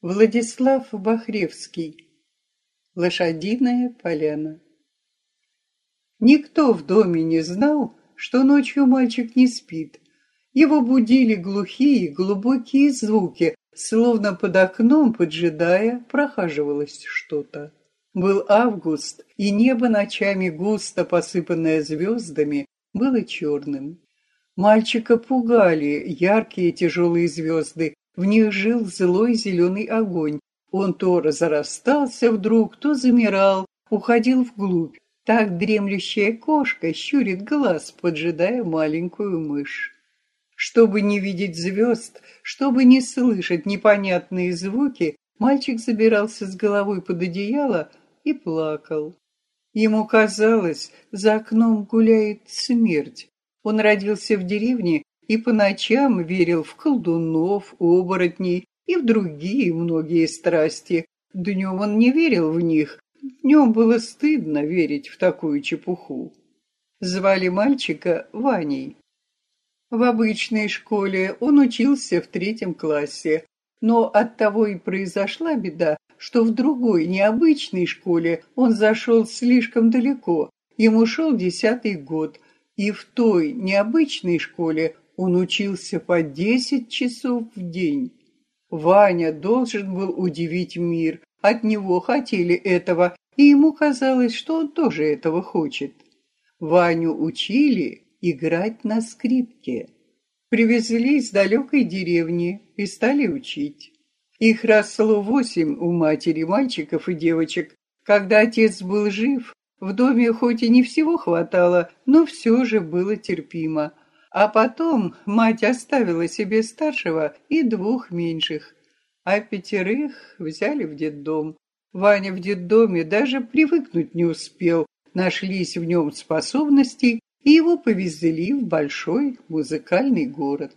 Владислав Бахревский. Лошадиная поляна. Никто в доме не знал, что ночью мальчик не спит. Его будили глухие, глубокие звуки, словно под окном, поджидая, прохаживалось что-то. Был август, и небо ночами густо посыпанное звездами было черным. Мальчика пугали яркие тяжелые звезды, в них жил злой зеленый огонь. Он то разрастался вдруг, то замирал, уходил вглубь. Так дремлющая кошка щурит глаз, поджидая маленькую мышь. Чтобы не видеть звезд, чтобы не слышать непонятные звуки, мальчик забирался с головой под одеяло и плакал. Ему казалось, за окном гуляет смерть. Он родился в деревне и по ночам верил в колдунов, оборотней и в другие многие страсти. Днем он не верил в них, днем было стыдно верить в такую чепуху. Звали мальчика Ваней. В обычной школе он учился в третьем классе, но от того и произошла беда, что в другой, необычной школе он зашел слишком далеко. Ему шел десятый год, и в той необычной школе он учился по десять часов в день. Ваня должен был удивить мир. От него хотели этого, и ему казалось, что он тоже этого хочет. Ваню учили играть на скрипке. Привезли из далекой деревни и стали учить. Их росло восемь у матери мальчиков и девочек. Когда отец был жив, в доме хоть и не всего хватало, но все же было терпимо. А потом мать оставила себе старшего и двух меньших, а пятерых взяли в детдом. Ваня в детдоме даже привыкнуть не успел, нашлись в нем способности, и его повезли в большой музыкальный город.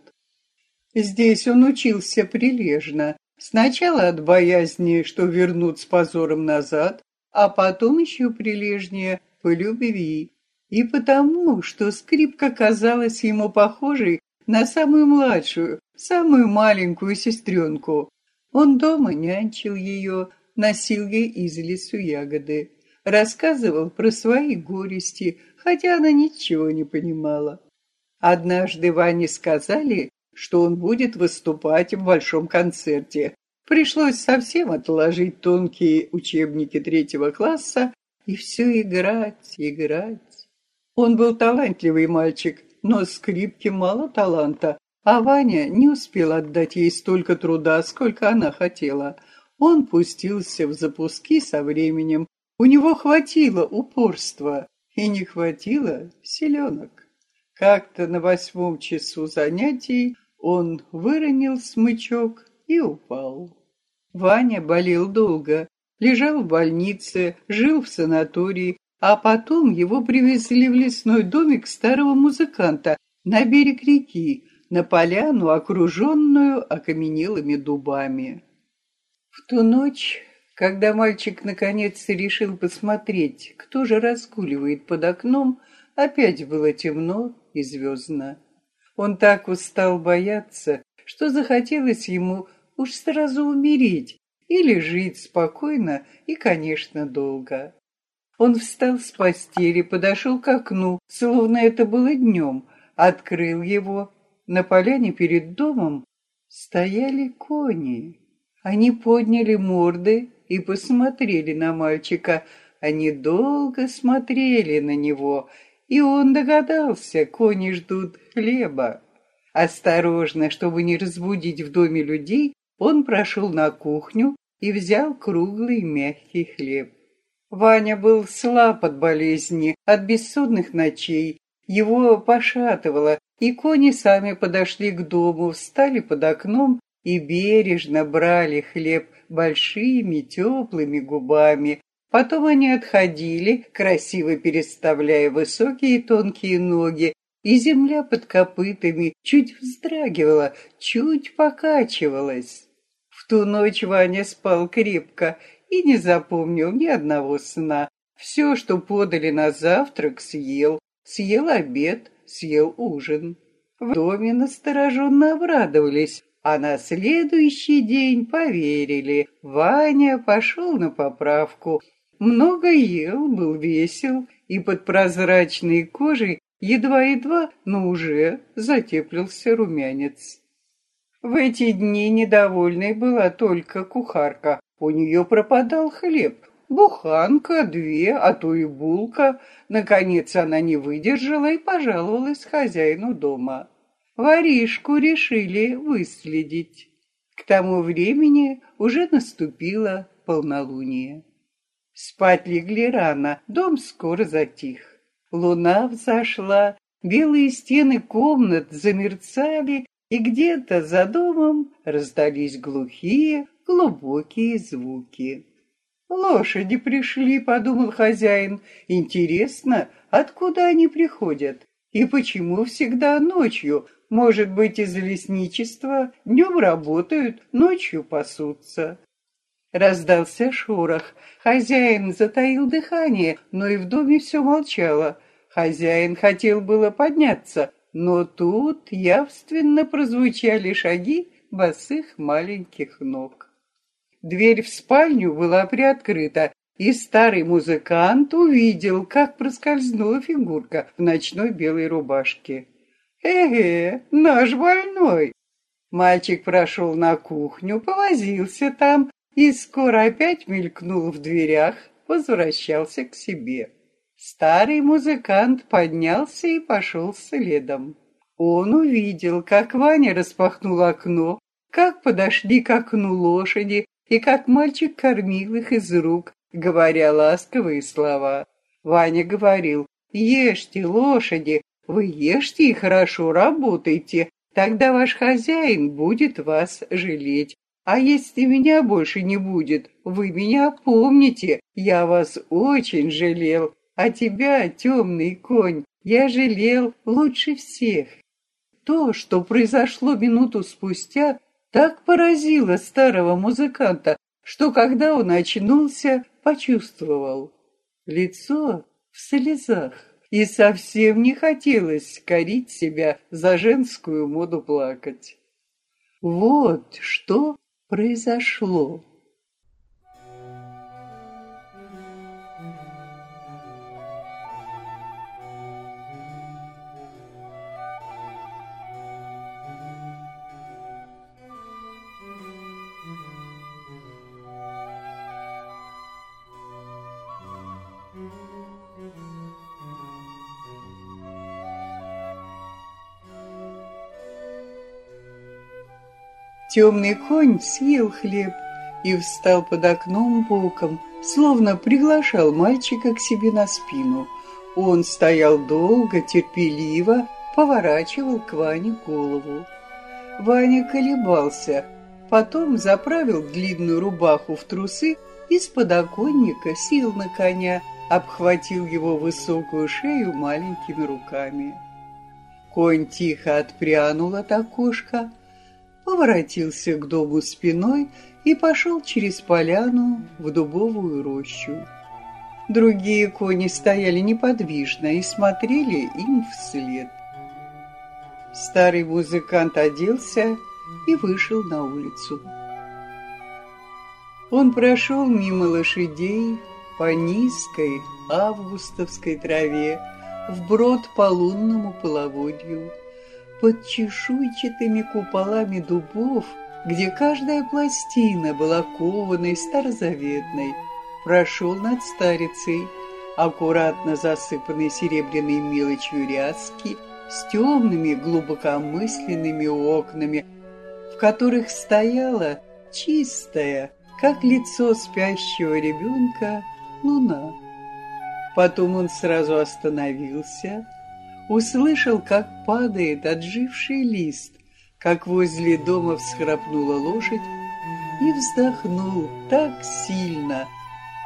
Здесь он учился прилежно, сначала от боязни, что вернут с позором назад, а потом еще прилежнее по любви. И потому, что скрипка казалась ему похожей на самую младшую, самую маленькую сестренку. Он дома нянчил ее, носил ей из лесу ягоды, рассказывал про свои горести, хотя она ничего не понимала. Однажды Ване сказали, что он будет выступать в большом концерте. Пришлось совсем отложить тонкие учебники третьего класса и все играть, играть. Он был талантливый мальчик, но скрипке мало таланта, а Ваня не успел отдать ей столько труда, сколько она хотела. Он пустился в запуски со временем. У него хватило упорства и не хватило селенок. Как-то на восьмом часу занятий он выронил смычок и упал. Ваня болел долго, лежал в больнице, жил в санатории, а потом его привезли в лесной домик старого музыканта на берег реки, на поляну, окруженную окаменелыми дубами. В ту ночь, когда мальчик наконец решил посмотреть, кто же разгуливает под окном, опять было темно и звездно. Он так устал бояться, что захотелось ему уж сразу умереть или жить спокойно и, конечно, долго. Он встал с постели, подошел к окну, словно это было днем, открыл его. На поляне перед домом стояли кони. Они подняли морды и посмотрели на мальчика. Они долго смотрели на него, и он догадался, кони ждут хлеба. Осторожно, чтобы не разбудить в доме людей, он прошел на кухню и взял круглый мягкий хлеб. Ваня был слаб от болезни, от бессонных ночей. Его пошатывало, и кони сами подошли к дому, встали под окном и бережно брали хлеб большими теплыми губами. Потом они отходили, красиво переставляя высокие тонкие ноги, и земля под копытами чуть вздрагивала, чуть покачивалась. В ту ночь Ваня спал крепко и не запомнил ни одного сна. Все, что подали на завтрак, съел. Съел обед, съел ужин. В доме настороженно обрадовались. А на следующий день поверили. Ваня пошел на поправку. Много ел, был весел, и под прозрачной кожей едва-едва, но уже затеплился румянец. В эти дни недовольной была только кухарка. У нее пропадал хлеб. Буханка, две, а то и булка. Наконец она не выдержала и пожаловалась хозяину дома. Воришку решили выследить. К тому времени уже наступило полнолуние. Спать легли рано, дом скоро затих. Луна взошла, белые стены комнат замерцали, и где-то за домом раздались глухие, глубокие звуки. «Лошади пришли», — подумал хозяин. «Интересно, откуда они приходят? И почему всегда ночью? Может быть, из лесничества? Днем работают, ночью пасутся». Раздался шорох. Хозяин затаил дыхание, но и в доме все молчало. Хозяин хотел было подняться, но тут явственно прозвучали шаги босых маленьких ног. Дверь в спальню была приоткрыта, и старый музыкант увидел, как проскользнула фигурка в ночной белой рубашке. «Эге, наш больной!» Мальчик прошел на кухню, повозился там и скоро опять мелькнул в дверях, возвращался к себе. Старый музыкант поднялся и пошел следом. Он увидел, как Ваня распахнул окно, как подошли к окну лошади, и как мальчик кормил их из рук, говоря ласковые слова. Ваня говорил, «Ешьте, лошади, вы ешьте и хорошо работайте, тогда ваш хозяин будет вас жалеть. А если меня больше не будет, вы меня помните, я вас очень жалел, а тебя, темный конь, я жалел лучше всех». То, что произошло минуту спустя, так поразило старого музыканта, что когда он очнулся, почувствовал лицо в слезах. И совсем не хотелось корить себя за женскую моду плакать. Вот что произошло. Темный конь съел хлеб и встал под окном боком, словно приглашал мальчика к себе на спину. Он стоял долго, терпеливо, поворачивал к Ване голову. Ваня колебался, потом заправил длинную рубаху в трусы и с подоконника сел на коня, обхватил его высокую шею маленькими руками. Конь тихо отпрянул от окошка, поворотился к дому спиной и пошел через поляну в дубовую рощу. Другие кони стояли неподвижно и смотрели им вслед. Старый музыкант оделся и вышел на улицу. Он прошел мимо лошадей по низкой августовской траве вброд по лунному половодью под чешуйчатыми куполами дубов, где каждая пластина была кованой старозаветной, прошел над старицей, аккуратно засыпанной серебряной мелочью ряски, с темными глубокомысленными окнами, в которых стояла чистая, как лицо спящего ребенка, луна. Потом он сразу остановился, услышал, как падает отживший лист, как возле дома всхрапнула лошадь, и вздохнул так сильно,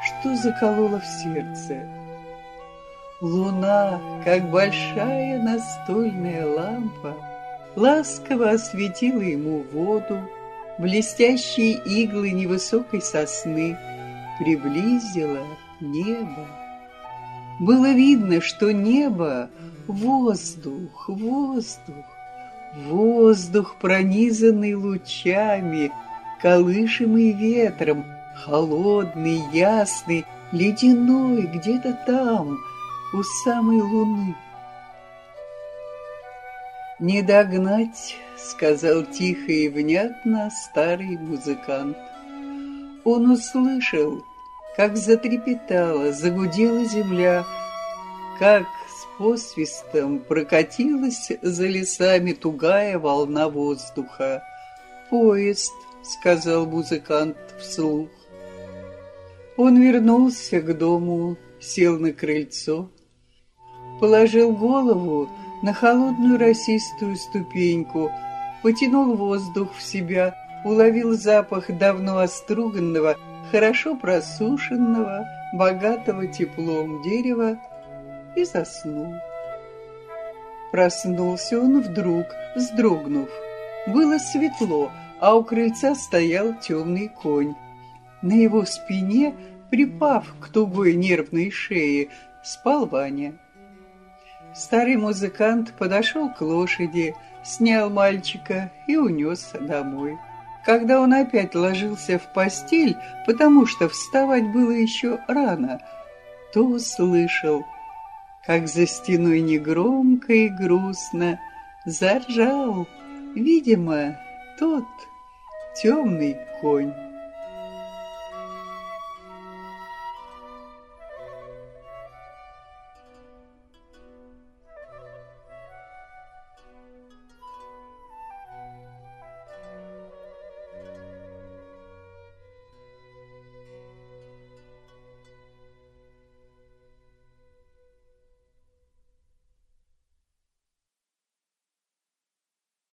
что закололо в сердце. Луна, как большая настольная лампа, ласково осветила ему воду, блестящие иглы невысокой сосны, приблизила небо. Было видно, что небо — воздух, воздух, Воздух, пронизанный лучами, колышемый ветром, холодный, ясный, ледяной где-то там, у самой луны. «Не догнать», — сказал тихо и внятно старый музыкант. Он услышал, как затрепетала, загудела земля, как посвистом прокатилась за лесами тугая волна воздуха. «Поезд», — сказал музыкант вслух. Он вернулся к дому, сел на крыльцо, положил голову на холодную росистую ступеньку, потянул воздух в себя, уловил запах давно оструганного, хорошо просушенного, богатого теплом дерева и заснул. Проснулся он вдруг, вздрогнув. Было светло, а у крыльца стоял темный конь. На его спине, припав к тугой нервной шее, спал Ваня. Старый музыкант подошел к лошади, снял мальчика и унес домой. Когда он опять ложился в постель, потому что вставать было еще рано, то услышал, как за стеной негромко и грустно заржал, видимо, тот темный конь.